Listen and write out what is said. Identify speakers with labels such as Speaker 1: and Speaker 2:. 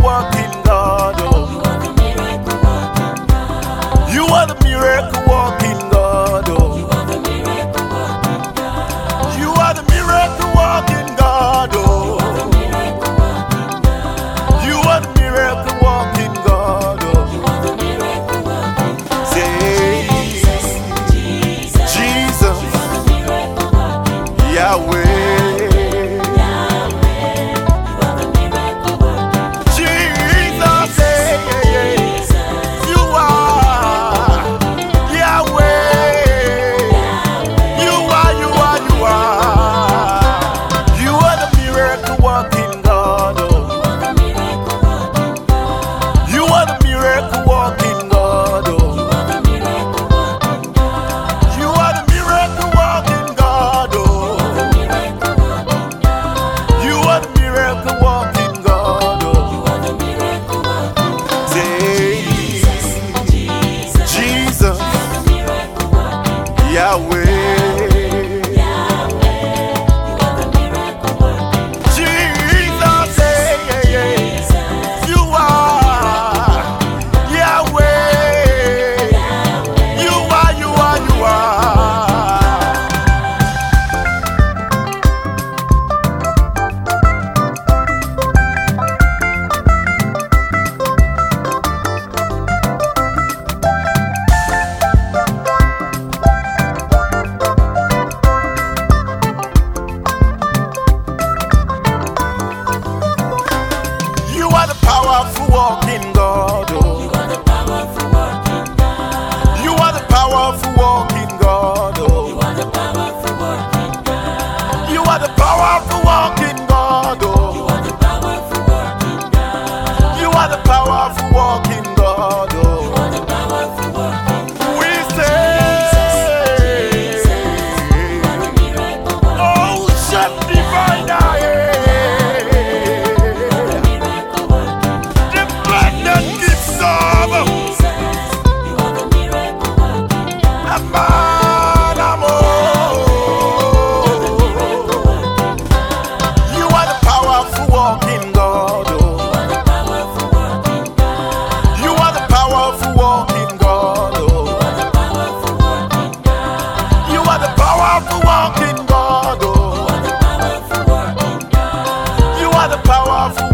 Speaker 1: walking Yahweh. walk for walking The power of.